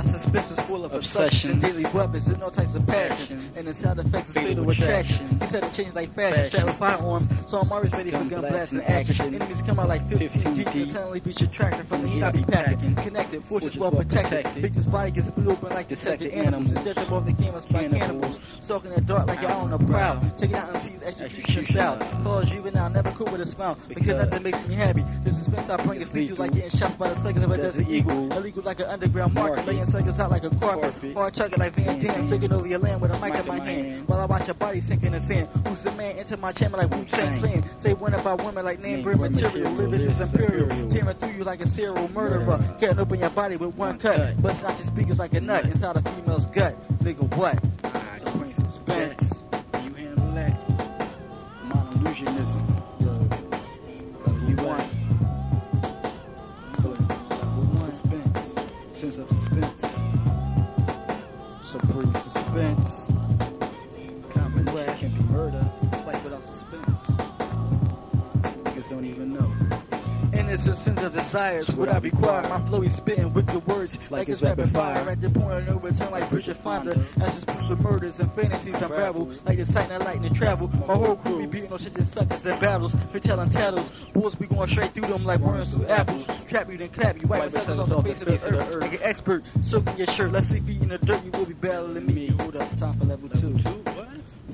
suspense is full of obsession. Daily weapons and all types of passions. And the sound effects is fatal Fatal attraction. attraction. He said it changed like fashion. Strapped with firearms, so I'm always ready for Gun blast and action. action. Enemies come out like 15, 15 deep. And suddenly be subtracted from the heat I be packing. Connected, forces Forces well protected. Victim's body gets blew open like detected Detected animals. Injected off the canvas by. Stalking the dark like you're out on the prowl. Taking out MC's execution style. Cause juvenile, never cool with a smile. Because nothing makes me happy. The suspense I bring is lethal lethal. like getting shot by the a desert Desert eagle. Illegal like an underground market. Laying suckers out like a carpet. Hard chugging like Van Damme. Damme. Taking over your land with a mic in my hand. While I watch your body sink in the sand. Who's the man? Enter my chamber like Wu Tang Clan. Say one about women like name Name brand material. Live is imperial. Tearing through you like a serial murderer. Cutting open your body with one cut. Busting out your speakers like a nut inside a female's gut. Nigga, what? Supreme suspense. Common Black. can be murder. Like without suspense. Niggas don't even know. Innocent sins of desires, what I require. My flow is spitting wicked words like, it's rapid fire. At the point of no return, like Bridget Fonda. As this push of murders and fantasies unravel, like the sight and lightning travel. My whole crew be beating on shit that suckers in battles. For telling tattles, bulls be going straight through them like worms through apples. Trap you, then clap you, wipe the suckers off the face of the earth. Like an expert, soaking your shirt. Let's see if you in the dirt, you will be battling me. Hold up, time for level two.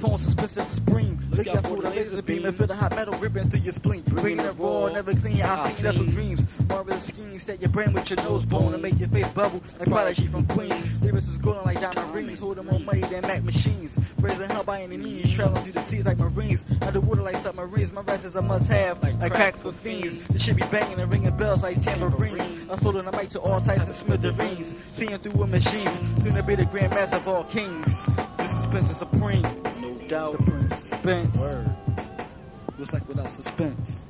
What? Phone suspense and scream. Look Look out for the laser beam and feel the hot metal ripping through your spleen. Bringing it raw, never clean. I've seen that's what dreams. Marvelous schemes set your brain with your nose bone and make your face bubble like Prodigy from Queens. Lyrics is golden like diamond rings, holding more money than Mac machines. Raising hell by any means, mm-hmm. traveling through the seas like Marines. Underwater like submarines, my rest is a must have. Like crack for fiends. This shit be banging and ringing bells like tambourines. I sold on the mic to all types of smithereens. Seeing through with machines, soon to be the grand master of all kings. This is supreme. Doubt. Suspense. Word. What's like without suspense?